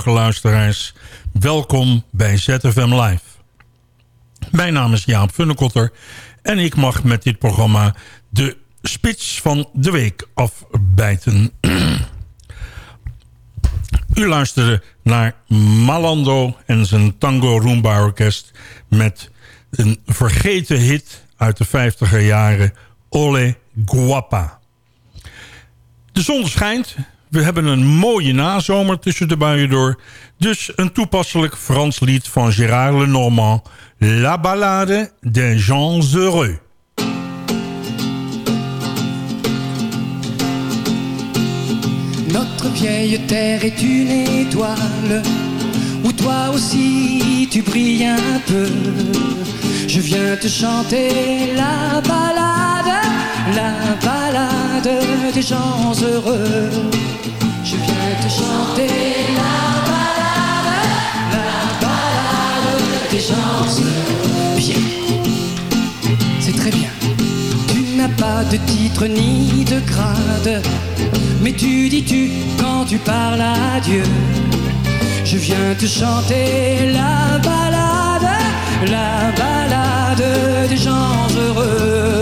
Goedemorgen. Welkom bij ZFM Live. Mijn naam is Jaap Funnekotter en ik mag met dit programma de spits van de week afbijten. U luisterde naar Malando en zijn Tango Roomba Orkest... met een vergeten hit uit de 50er jaren, Ole Guapa. De zon schijnt, we hebben een mooie nazomer tussen de buien door... dus een toepasselijk Frans lied van Gérard Lenormand... La Ballade des gens heureux. Notre vieille terre est une étoile où toi aussi tu brilles un peu. Je viens te chanter la balade, la des gens heureux. Je viens te chanter la balade, la balade des gens heureux. Bien, c'est très bien. Tu n'as pas de titre ni de grade, mais tu dis tu quand tu parles à Dieu. Je viens te chanter la balade, la balade des gens heureux.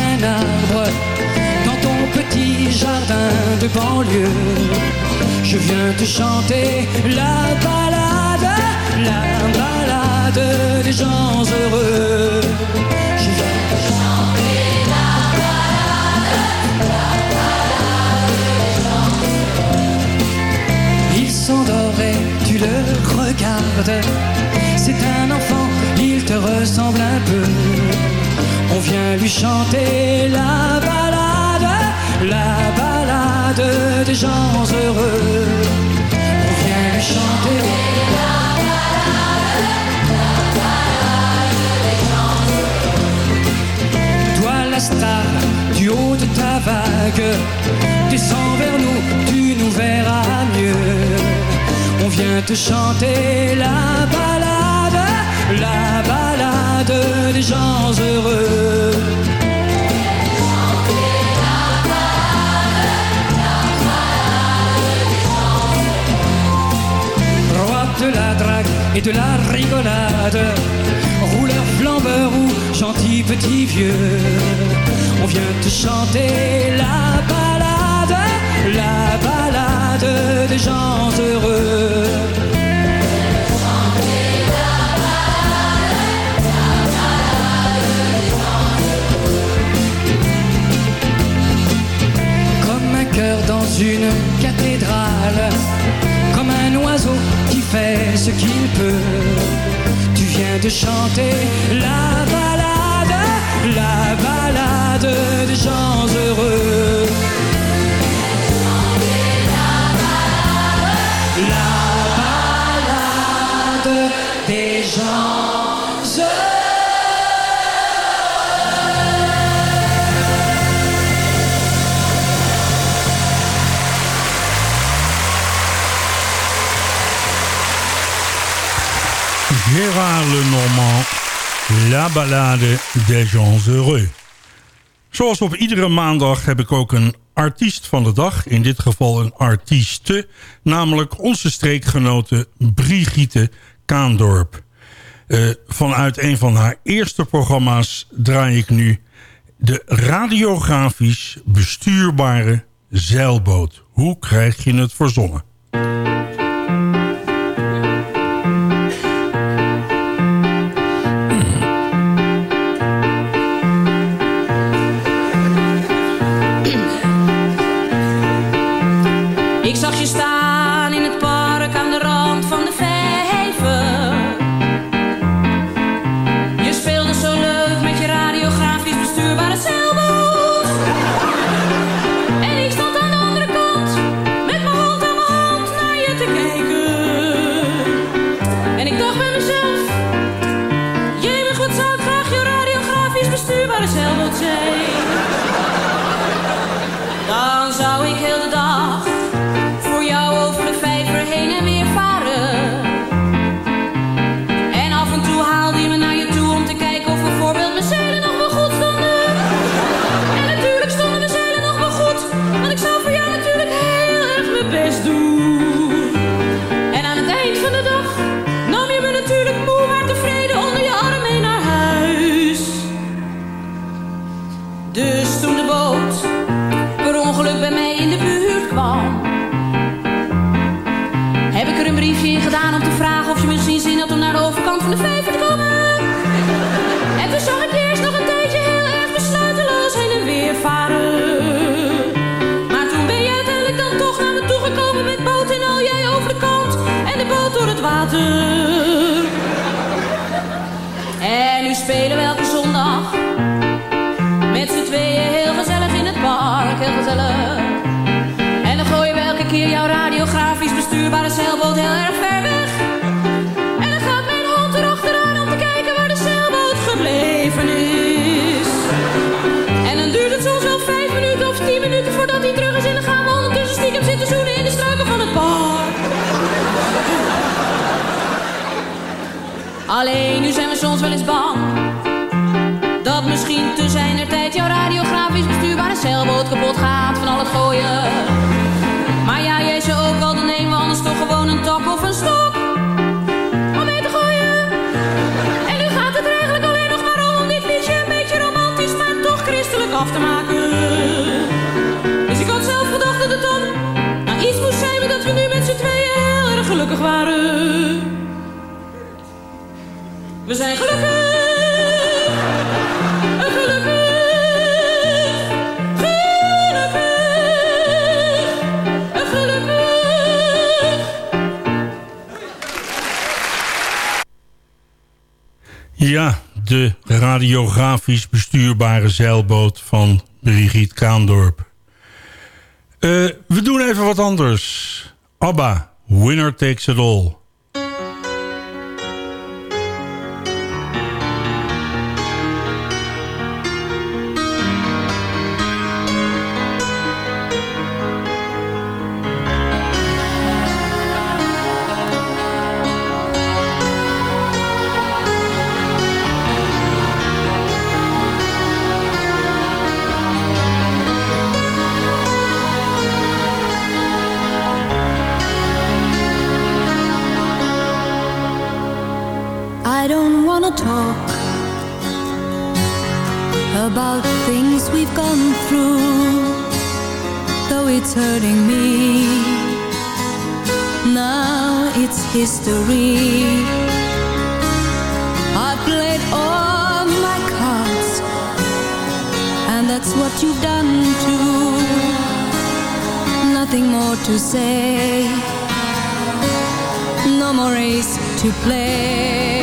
petit jardin de banlieue, je viens te chanter la balade, la balade des gens heureux. Je viens te chanter la balade, la balade des gens heureux. Il s'endort et tu le regardes. C'est un enfant, il te ressemble un peu. On vient lui chanter la balade, la balade des gens heureux. On vient chanter la balade, la balade des gens heureux. Toi la star du haut de ta vague, descends vers nous, tu nous verras mieux. On vient te chanter la balade, la balade des gens heureux. Et de la rigolade, rouleur flambeur ou gentil petit vieux, on vient te chanter la balade, la balade des gens heureux. Comme un cœur dans une cathédrale, comme un oiseau fait ce qu'il peut. Tu viens de chanter la balade, la balade des gens heureux. Gérard Lenormand, La Ballade des gens heureux. Zoals op iedere maandag heb ik ook een artiest van de dag. In dit geval een artieste. Namelijk onze streekgenote Brigitte Kaandorp. Eh, vanuit een van haar eerste programma's draai ik nu... de radiografisch bestuurbare zeilboot. Hoe krijg je het verzonnen? Alleen nu zijn we soms wel eens bang. Dat misschien te zijn zijner tijd jouw radiografisch bestuurbare zeilboot kapot gaat van al het gooien. Maar ja, jij ze ook wel, dan nemen we anders toch gewoon een tak of een stok. Om mee te gooien. En nu gaat het er eigenlijk alleen nog maar om dit liedje een beetje romantisch, maar toch christelijk af te maken. Dus ik had zelf gedacht dat het dan nou, iets moest zijn, maar dat we nu met z'n tweeën heel erg gelukkig waren zijn. Ja, de radiografisch bestuurbare zeilboot van Brigitte Kaandorp. Eh, we doen even wat anders. ABBA, Winner Takes It All. its history. I played all my cards And that's what you've done too. Nothing more to say. No more race to play.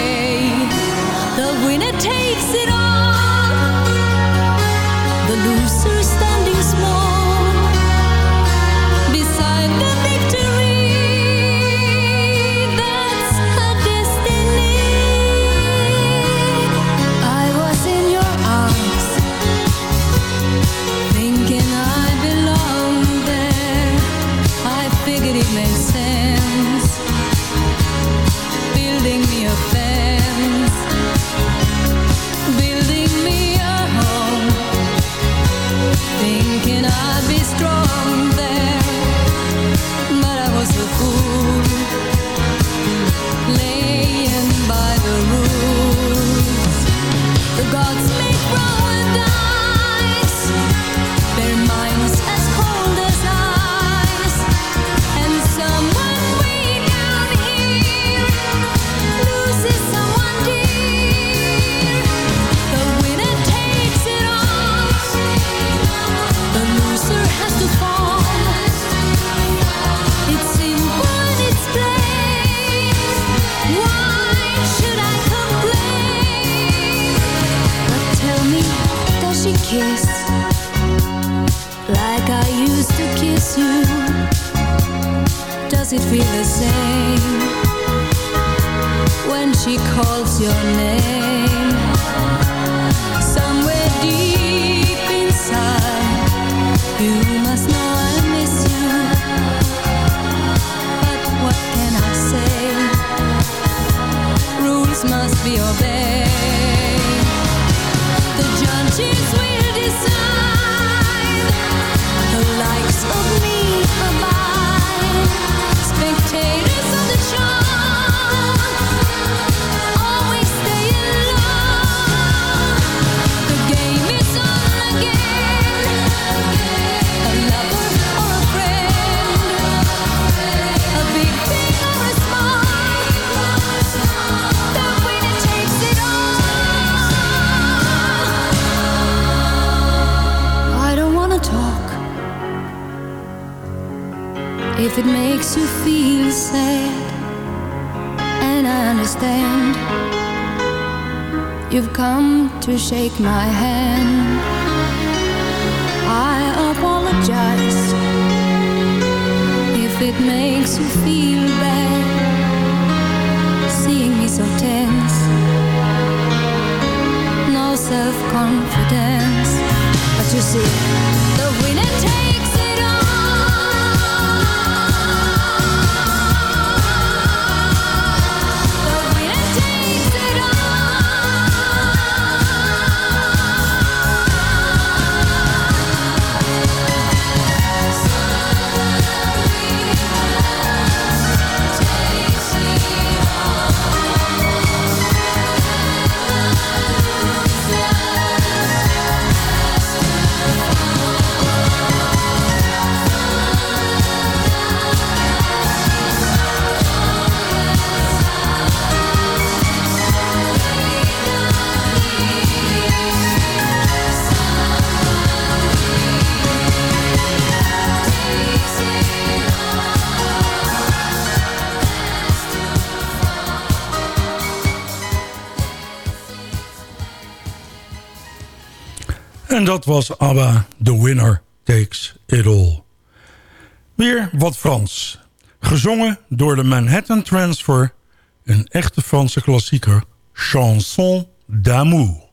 feel the same. When she calls your name. En dat was ABBA, The Winner Takes It All. Weer wat Frans. Gezongen door de Manhattan Transfer. Een echte Franse klassieker. Chanson d'amour.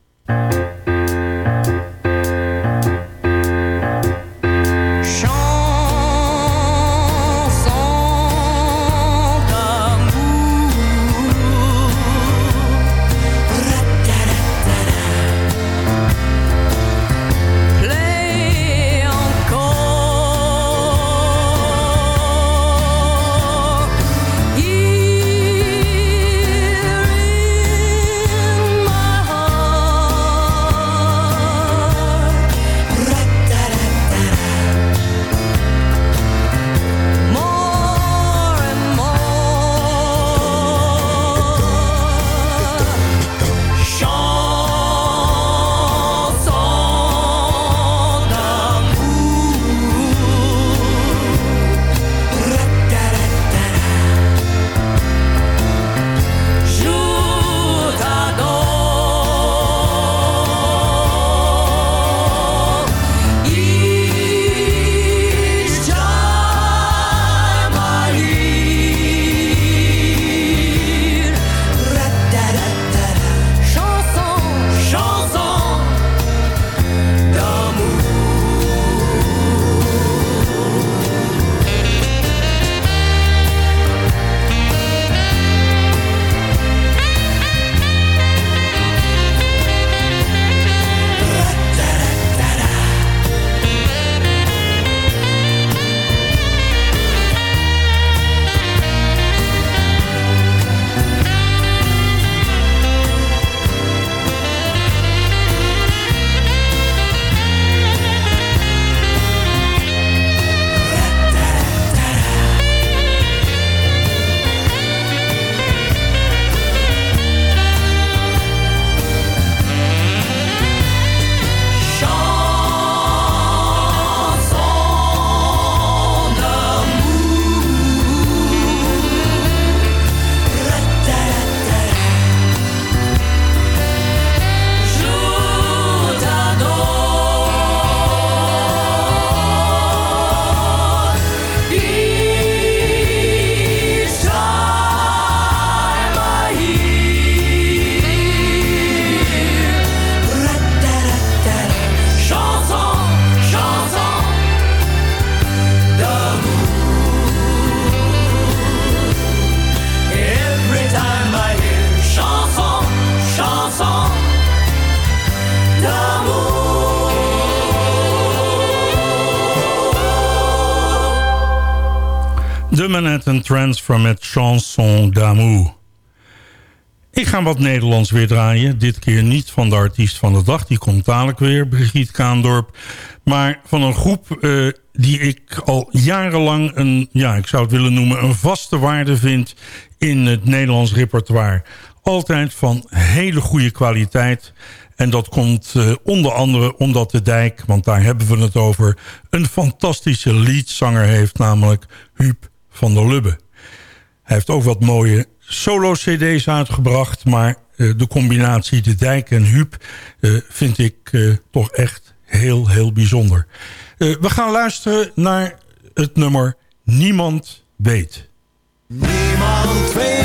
Van met Chanson d'amour. Ik ga wat Nederlands weer draaien. Dit keer niet van de artiest van de dag. Die komt dadelijk weer, Brigitte Kaandorp. Maar van een groep eh, die ik al jarenlang een, ja, ik zou het willen noemen... een vaste waarde vind in het Nederlands repertoire. Altijd van hele goede kwaliteit. En dat komt eh, onder andere omdat de dijk, want daar hebben we het over... een fantastische liedzanger heeft, namelijk Huub van der Lubbe. Hij heeft ook wat mooie solo-cd's uitgebracht. Maar eh, de combinatie De Dijk en Huub eh, vind ik eh, toch echt heel, heel bijzonder. we gaan luisteren naar het nummer Niemand Weet. Niemand weet.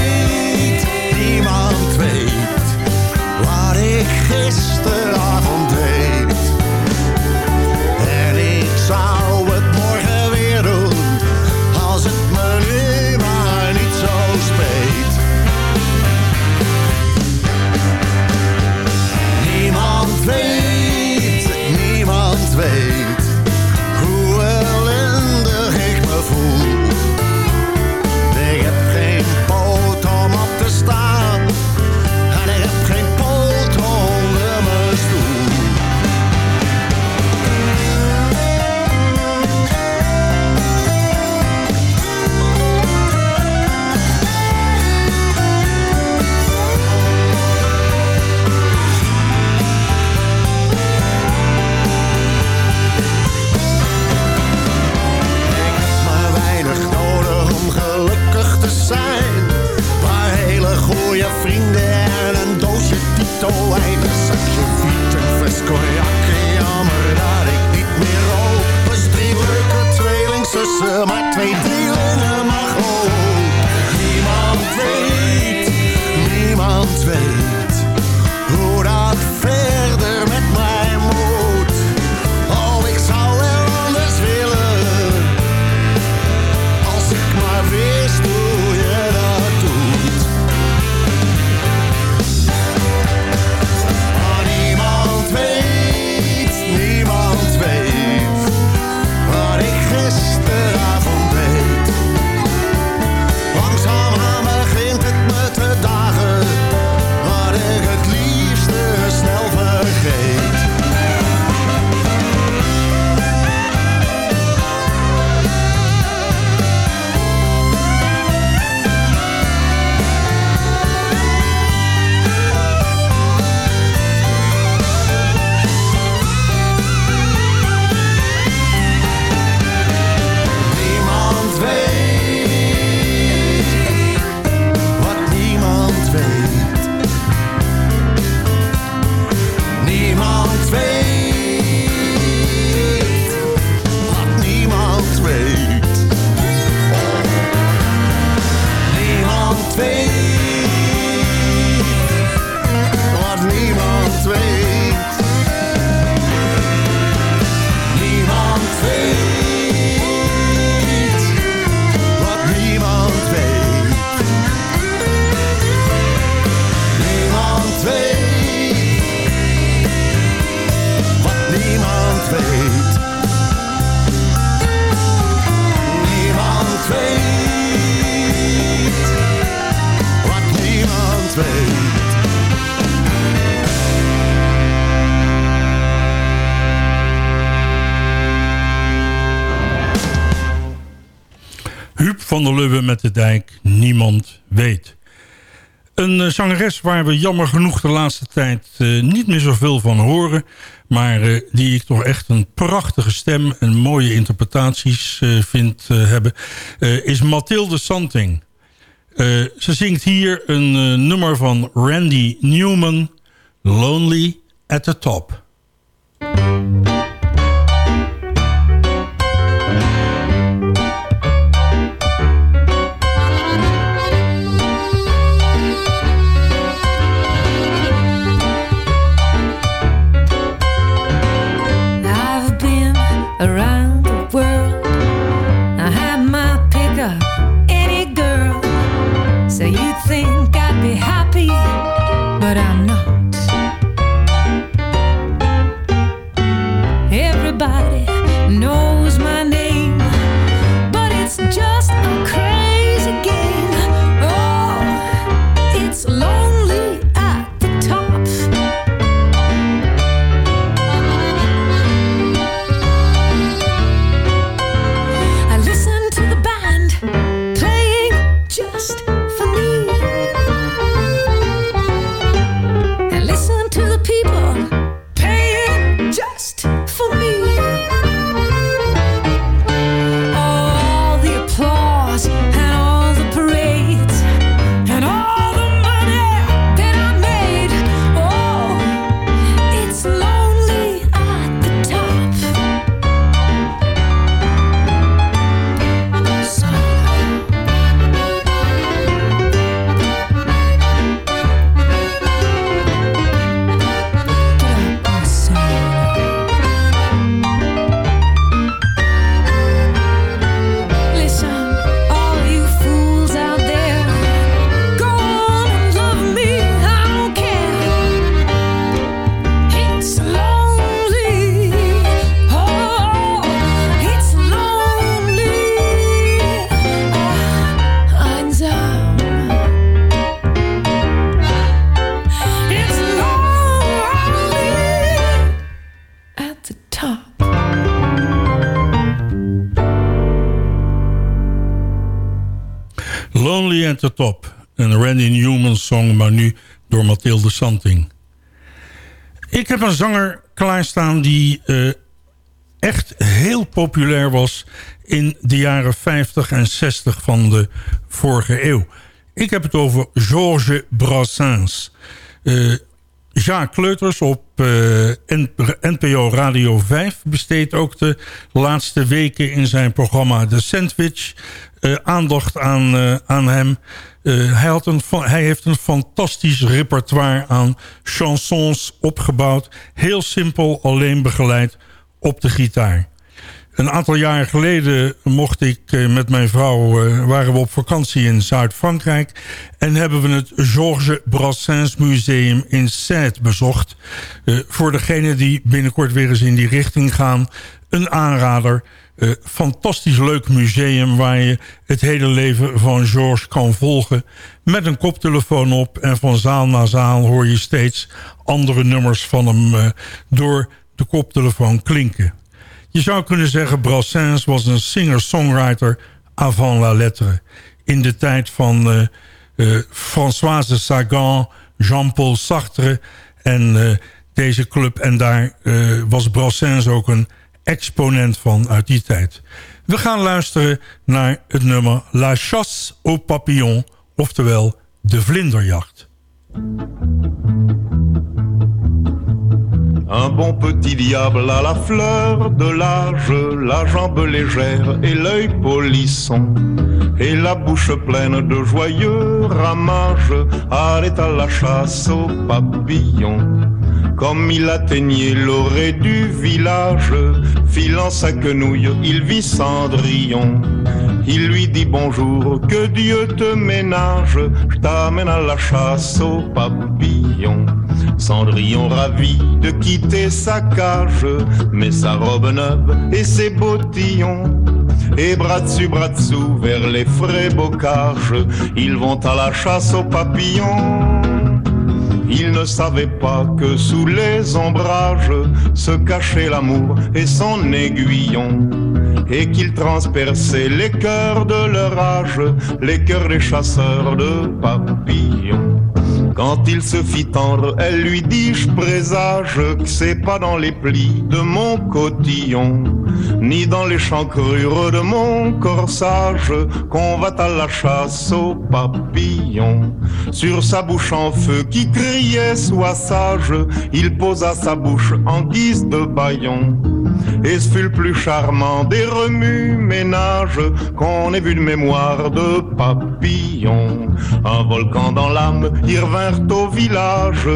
We met de dijk niemand weet. Een eh, zangeres waar we jammer genoeg de laatste tijd eh, niet meer zoveel van horen... maar eh, die ik toch echt een prachtige stem en mooie interpretaties vind hebben... is Mathilde Santing. ze zingt hier een nummer van Randy Newman... Lonely at the Top. Randy Newman song, maar nu door Mathilde Santing. Ik heb een zanger klaarstaan die uh, echt heel populair was... in de jaren 50 en 60 van de vorige eeuw. Ik heb het over Georges Brassens. Uh, Jacques Kleuters op uh, NPO Radio 5 besteedt ook de laatste weken in zijn programma The Sandwich aandacht aan, aan hem. Hij, had een, hij heeft een fantastisch repertoire aan chansons opgebouwd. Heel simpel, alleen begeleid op de gitaar. Een aantal jaar geleden mocht ik eh, met mijn vrouw... Uh, waren we op vakantie in Zuid-Frankrijk... en hebben we het Georges Brassens Museum in Sète bezocht. Voor degenen die binnenkort weer eens in die richting gaan... een aanrader. Uh, fantastisch leuk museum waar je het hele leven van Georges kan volgen. Met een koptelefoon op en van zaal naar zaal hoor je steeds andere nummers van hem door de koptelefoon klinken. Je zou kunnen zeggen, Brassens was een singer-songwriter avant la lettre. In de tijd van uh, uh, Françoise Sagan, Jean-Paul Sartre en deze club. En daar was Brassens ook een exponent van uit die tijd. We gaan luisteren naar het nummer La Chasse aux Papillons, oftewel de vlinderjacht. Un bon petit diable à la fleur de l'âge, la jambe légère et l'œil polisson, et la bouche pleine de joyeux ramages, allait à la chasse aux papillons. Comme il atteignait l'orée du village, filant sa quenouille, il vit Cendrillon. Il lui dit bonjour, que Dieu te ménage, je t'amène à la chasse aux papillons. Cendrillon ravi de quitter sa cage, met sa robe neuve et ses bottillons. Et bras dessus, bras dessous, vers les frais bocages, ils vont à la chasse aux papillons. Ils ne savaient pas que sous les ombrages se cachait l'amour et son aiguillon et qu'il transperçait les cœurs de leur âge, les cœurs des chasseurs de papillons. Quand il se fit tendre, elle lui dit, je présage que c'est pas dans les plis de mon cotillon, ni dans les chancrures de mon corsage, qu'on va à la chasse aux papillons. Sur sa bouche en feu qui criait, sois sage, il posa sa bouche en guise de baillon. Et ce fut le plus charmant des remue-ménages qu'on ait vu de mémoire de papillon. Un volcan dans l'âme, ils revinrent au village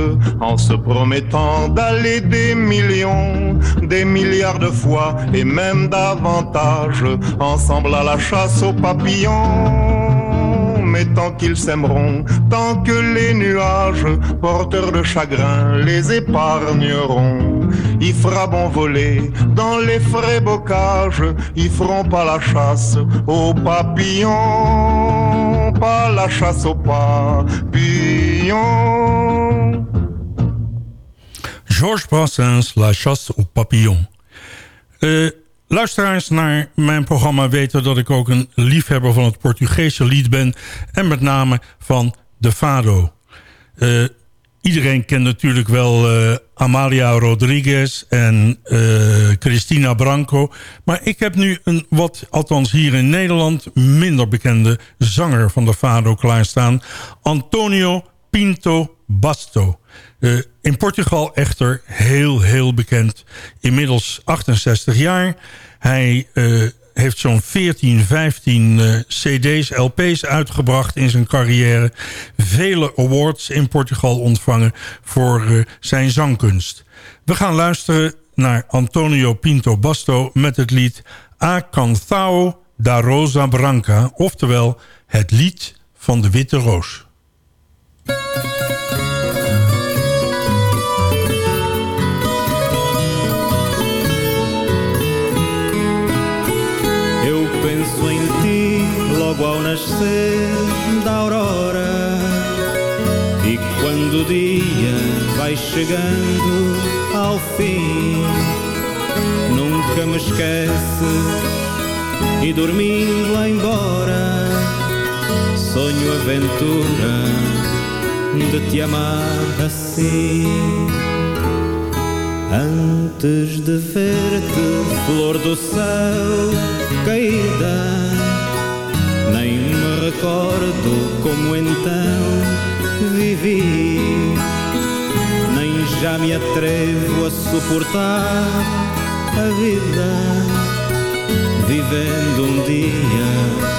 en se promettant d'aller des millions, des milliards de fois et même davantage ensemble à la chasse aux papillons. Mais tant qu'ils s'aimeront, tant que les nuages porteurs de chagrin les épargneront, il fera bon voler dans les frais bocages, ils feront pas la chasse aux papillons, pas la chasse aux papillons. Georges Brassens, La Chasse aux Papillons. Uh, luisteraars naar mijn programma weten dat ik ook een liefhebber van het Portugese lied ben. En met name van de Fado. Uh, iedereen kent natuurlijk wel uh, Amalia Rodriguez en uh, Cristina Branco. Maar ik heb nu een wat, althans hier in Nederland... minder bekende zanger van de Fado klaarstaan. Antonio Pinto Basto. Uh, in Portugal echter heel, heel bekend. Inmiddels 68 jaar. Hij heeft zo'n 14, 15 uh, cd's, LP's uitgebracht in zijn carrière. Vele awards in Portugal ontvangen voor uh, zijn zangkunst. We gaan luisteren naar Antonio Pinto Basto met het lied A Canthao da Rosa Branca. Oftewel het lied van de Witte Roos. Logo ao nascer da aurora. E quando o dia vai chegando ao fim, nunca me esquece e dormindo lá embora, sonho aventura de te amar assim. Antes de ver-te, flor do céu caída, nem me recordo como então vivi, nem já me atrevo a suportar a vida, vivendo um dia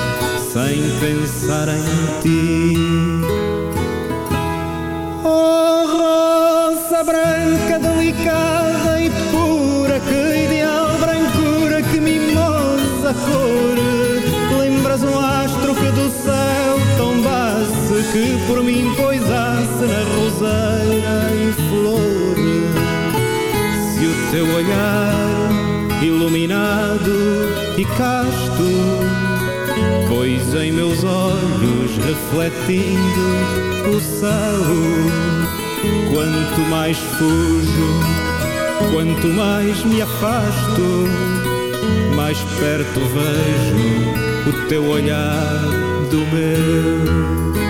sem pensar em ti. Oh, rosa branca, delicada que por mim poisasse na roseira em flor. Se o teu olhar iluminado e casto, pois em meus olhos refletindo o céu. Quanto mais fujo, quanto mais me afasto, mais perto vejo o teu olhar do meu.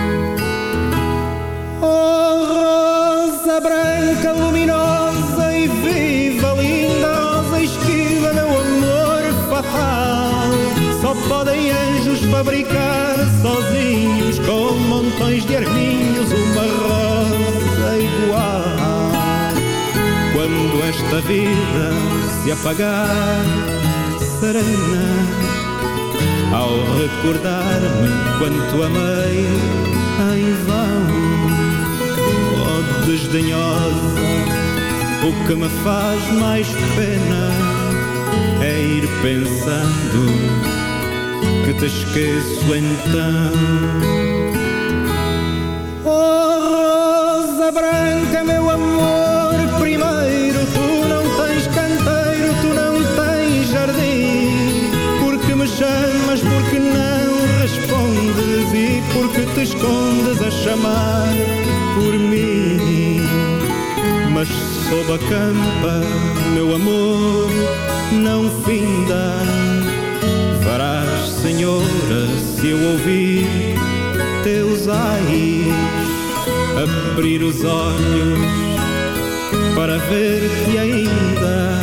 Branca, luminosa e viva, linda rosa esquiva, meu amor fatal. Só podem anjos fabricar sozinhos com montões de arminhos uma rosa igual. Quando esta vida se apagar serena, ao recordar-me quanto amei em vão. Desdenhosa, o que me faz mais pena é ir pensando que te esqueço então. Oh, rosa branca, meu amor, primeiro tu não tens canteiro, tu não tens jardim. Porque me chamas, porque não respondes e porque te escondes a chamar por mim. Mas sob a campa, meu amor, não finda. Farás, Senhora, se eu ouvir teus ais, abrir os olhos para ver-te ainda,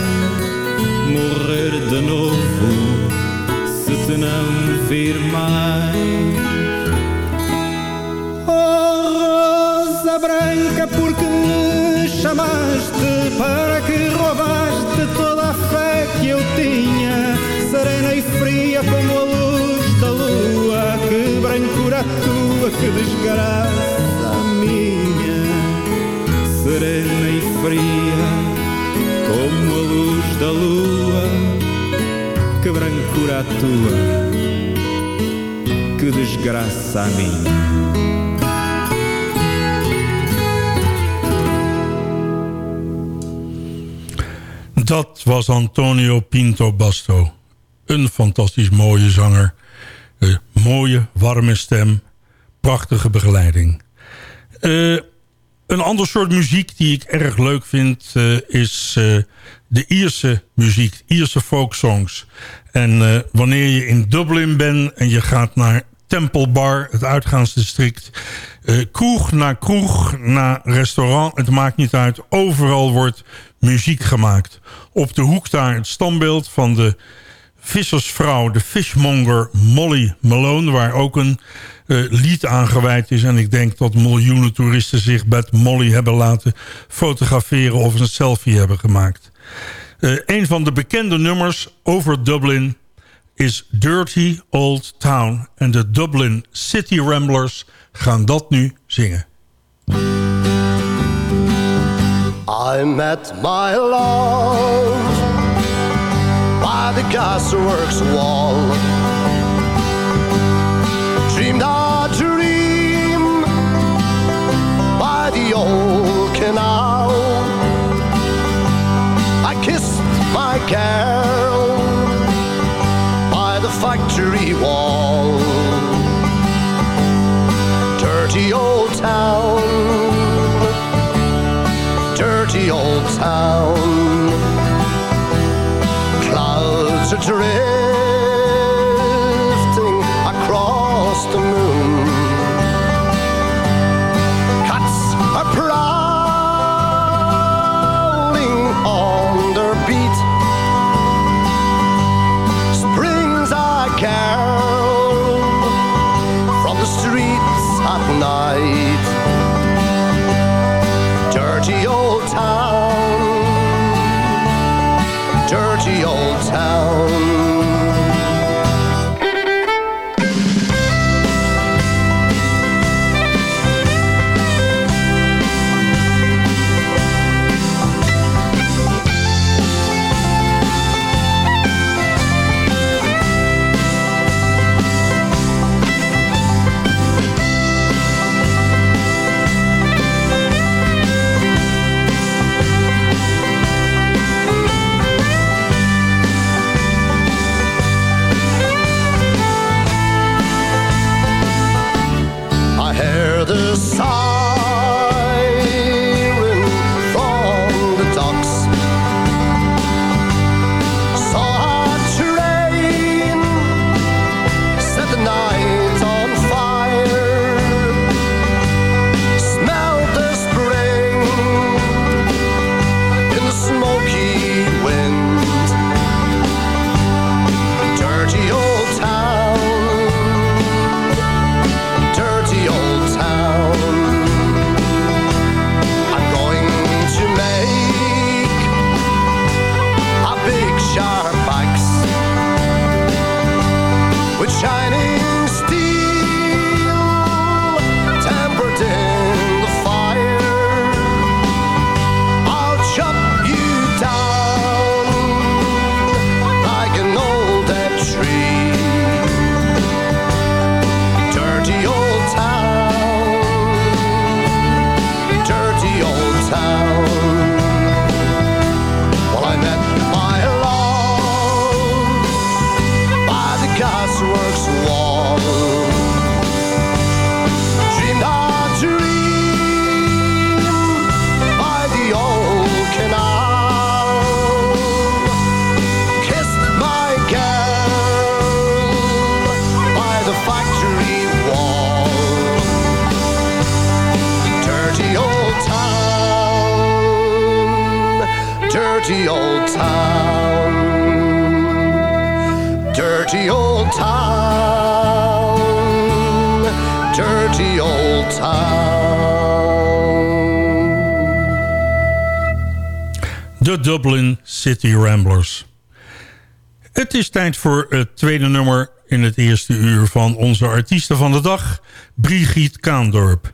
morrer de novo se te não vir mais. Oh, rosa branca, para que roubaste toda a fé que eu tinha, serena e fria como a luz da lua, que brancura tua, que desgraça a minha, serena e fria como a luz da lua, que brancura tua, que desgraça a minha. Was Antonio Pinto Basto. Een fantastisch mooie zanger. Een mooie, warme stem. Prachtige begeleiding. Eh, een ander soort muziek die ik erg leuk vind... eh, is eh, de Ierse muziek. Ierse folksongs. En eh, wanneer je in Dublin bent en je gaat naar Temple Bar, het uitgaansdistrict. Eh, kroeg na kroeg, na restaurant, het maakt niet uit. Overal wordt muziek gemaakt. Op de hoek daar het standbeeld van de vissersvrouw, de fishmonger Molly Malone... waar ook een eh, lied aan gewijd is. En ik denk dat miljoenen toeristen zich met Molly hebben laten fotograferen... of een selfie hebben gemaakt. Eh, een van de bekende nummers over Dublin is Dirty Old Town. En de Dublin City Ramblers gaan dat nu zingen. I met my love by the gasworks wall. Dreamed a dream by the old canal. I kissed my girl by the factory wall. Dirty old town dirty old town, dirty old town, dirty old town. De Dublin City Ramblers. Het is tijd voor het tweede nummer in het eerste uur van onze artiesten van de dag, Brigitte Kaandorp.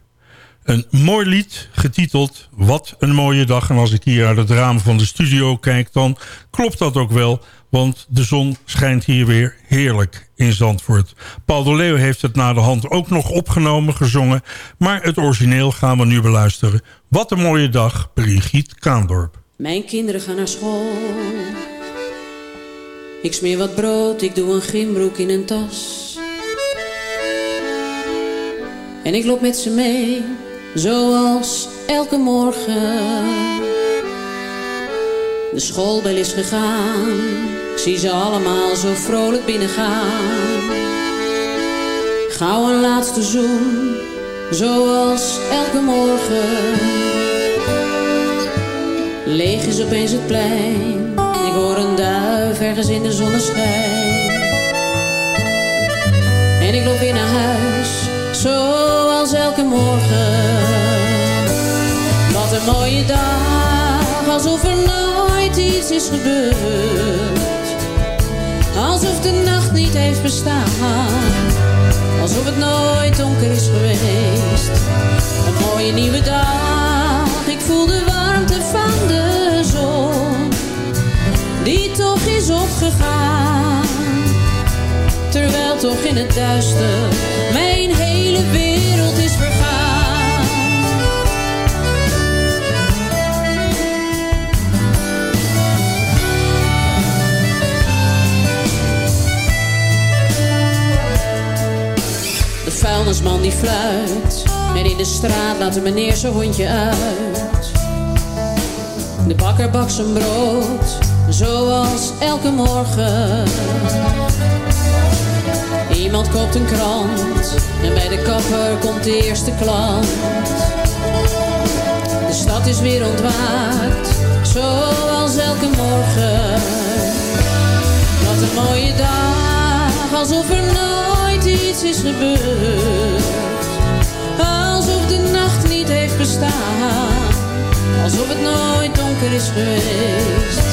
Een mooi lied, getiteld Wat een mooie dag. En als ik hier uit het raam van de studio kijk, dan klopt dat ook wel. Want de zon schijnt hier weer heerlijk in Zandvoort. Paul de Leeuw heeft het na de hand ook nog opgenomen, gezongen. Maar het origineel gaan we nu beluisteren. Wat een mooie dag, Brigitte Kaandorp. Mijn kinderen gaan naar school. Ik smeer wat brood, ik doe een gymbroek in een tas. En ik loop met ze mee, zoals elke morgen. De schoolbel is gegaan, ik zie ze allemaal zo vrolijk binnengaan. Gauw een laatste zoen, zoals elke morgen. Leeg is opeens het plein, ik hoor een duif ergens in de zonneschijn. En ik loop weer naar huis, zoals elke morgen. Wat een mooie dag, alsof er nooit iets is gebeurd. Alsof de nacht niet heeft bestaan, alsof het nooit donker is geweest. Een mooie nieuwe dag, ik voel de warmte van de zon, die toch is opgegaan. Toch in het duister mijn hele wereld is vergaan. De vuilnisman die fluit en in de straat laat de meneer zijn hondje uit. De bakker bakt zijn brood, zoals elke morgen. Iemand koopt een krant en bij de kapper komt de eerste klant. De stad is weer ontwaakt, zoals elke morgen. Wat een mooie dag, alsof er nooit iets is gebeurd. bestaan. Alsof het nooit donker is geweest.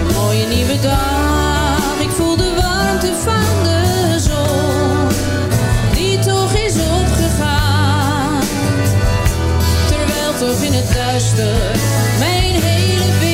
Een mooie nieuwe dag, ik voel de warmte van de in het duister. Mijn hele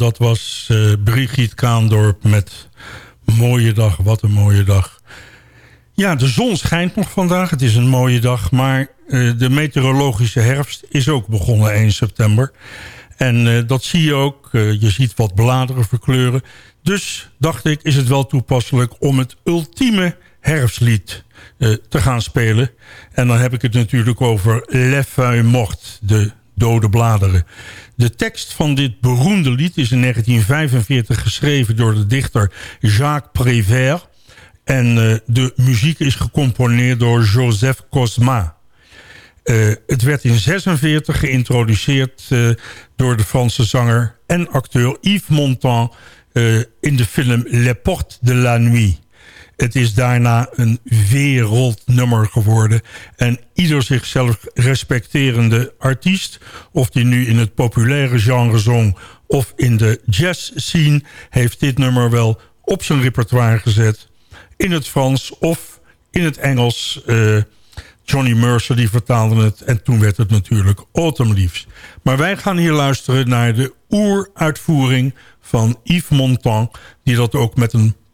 dat was eh Brigitte Kaandorp met Mooie Dag. Wat een mooie dag. Ja, de zon schijnt nog vandaag. Het is een mooie dag. Maar eh, de meteorologische herfst is ook begonnen 1 september. En eh, dat zie je ook. Je ziet wat bladeren verkleuren. Dus dacht ik, is het wel toepasselijk om het ultieme herfstlied te gaan spelen. En dan heb ik het natuurlijk over Les Feuilles Mortes, de dode bladeren. De tekst van dit beroemde lied is in 1945 geschreven door de dichter Jacques Prévert. En eh, de muziek is gecomponeerd door Joseph Cosma. Eh, het werd in 46 geïntroduceerd eh, door de Franse zanger en acteur Yves Montand in de film Les Portes de la Nuit. Het is daarna een wereldnummer geworden. En ieder zichzelf respecterende artiest... of die nu in het populaire genre zong... of in de jazz scene... heeft dit nummer wel op zijn repertoire gezet. In het Frans of in het Engels... eh, Johnny Mercer die vertaalde het. En toen werd het natuurlijk Autumn Leaves. Maar wij gaan hier luisteren naar de oeruitvoering van Yves Montand. Die dat ook met een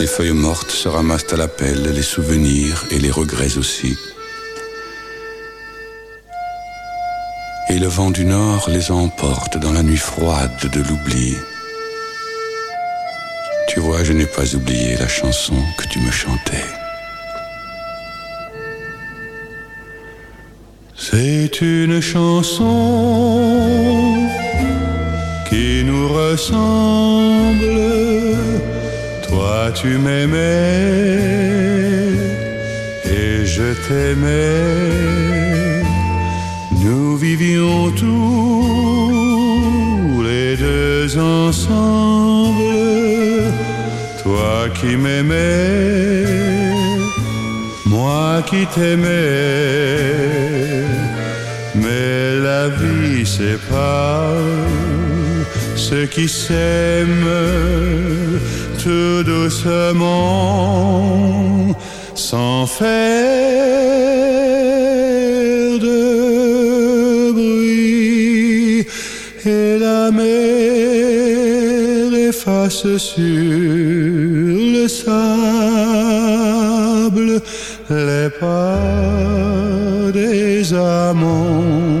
Les feuilles mortes se ramassent à la pelle, les souvenirs et les regrets aussi. Et le vent du nord les emporte dans la nuit froide de l'oubli. Tu vois, je n'ai pas oublié la chanson que tu me chantais. C'est une chanson qui nous ressemble. Toi, tu m'aimais et je t'aimais. Nous vivions tous les deux ensemble. Toi qui m'aimais, moi qui t'aimais. Mais la vie sépare ceux qui s'aiment tout doucement sans faire de bruit et la mer efface sur le sable les pas des amants.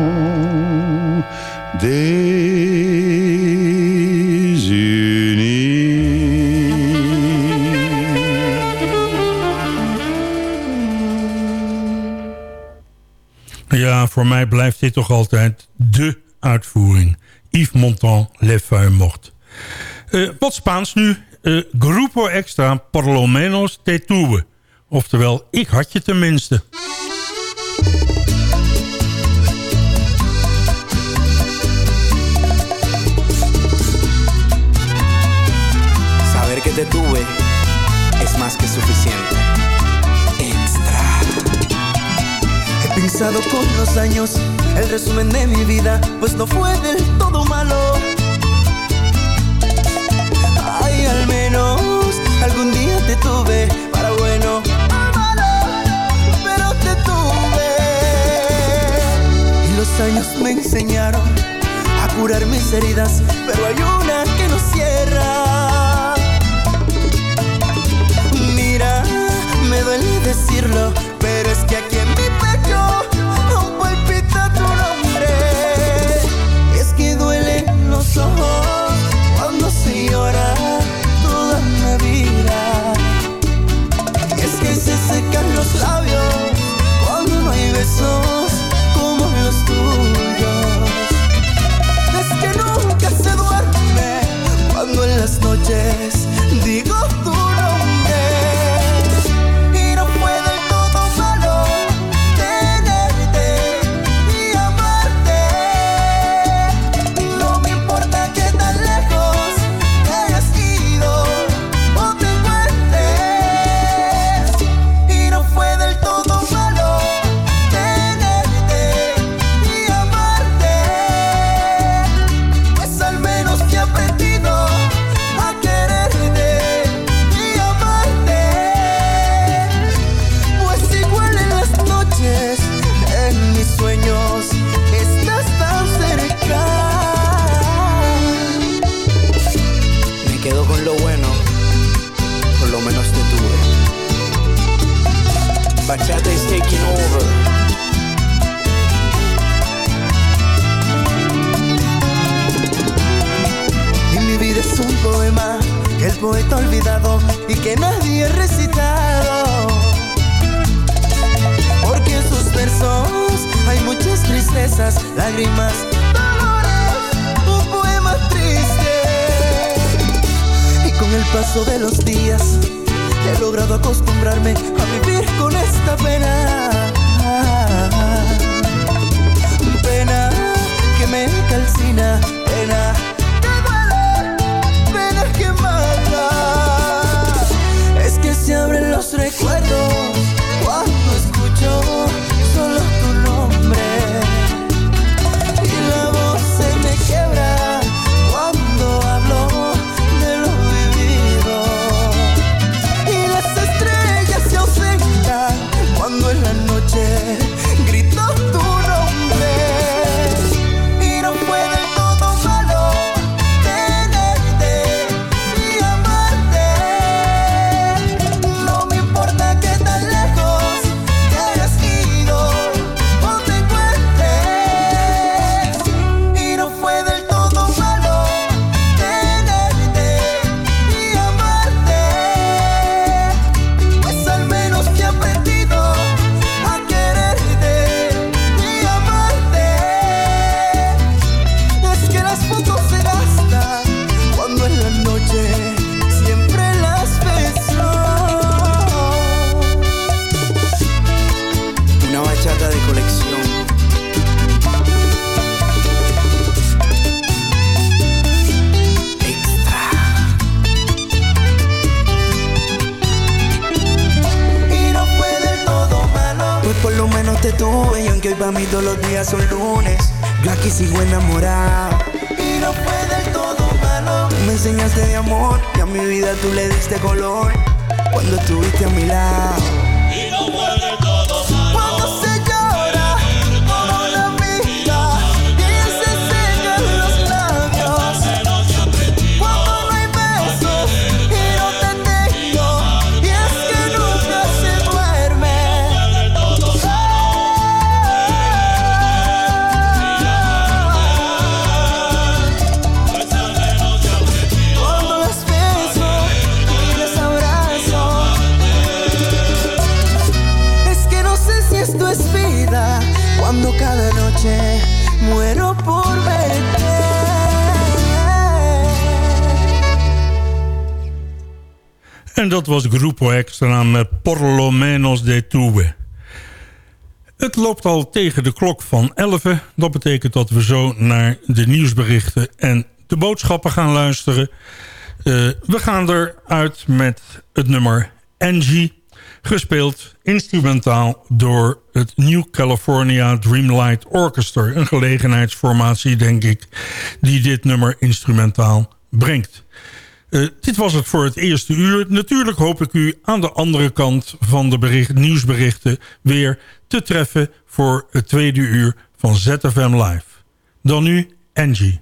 voor mij blijft dit toch altijd de uitvoering. Yves Montand, Le Feuille Mort. Eh, wat Spaans nu. Eh, Grupo Extra, por lo menos te tuve. Oftewel, ik had je tenminste. Con los años el resumen de mi vida, pues no fue del todo malo. Ay, al menos algún día te tuve para bueno. Pero te tuve. Y los años me enseñaron a curar mis heridas, pero hay una que no cierra. Mira, me duele decirlo, besos como los tuyos. Y mi vida es un poema que el poeta olvidado y que nadie ha recitado. Porque en sus versos hay muchas tristezas, lágrimas, dolores, un poema triste. Y con el paso de los días he logrado acostumbrarme a vivir con esta pena. Y aunque hoy para mí todos los días son lunes, yo aquí sigo enamorado. Y no fue del todo malo. Me enseñaste de amor y a mi vida tú le diste color cuando estuviste a mi lado. Dat was Grupo Extra met Por menos de Tuve. Het loopt al tegen de klok van 11. Dat betekent dat we zo naar de nieuwsberichten en de boodschappen gaan luisteren. Eh, we gaan eruit met het nummer Angie. Gespeeld instrumentaal door het New California Dreamlight Orchestra. Een gelegenheidsformatie, denk ik, die dit nummer instrumentaal brengt. Eh, dit was het voor het eerste uur. Natuurlijk hoop ik u aan de andere kant van de bericht, nieuwsberichten weer te treffen voor het tweede uur van ZFM Live. Dan nu Angie.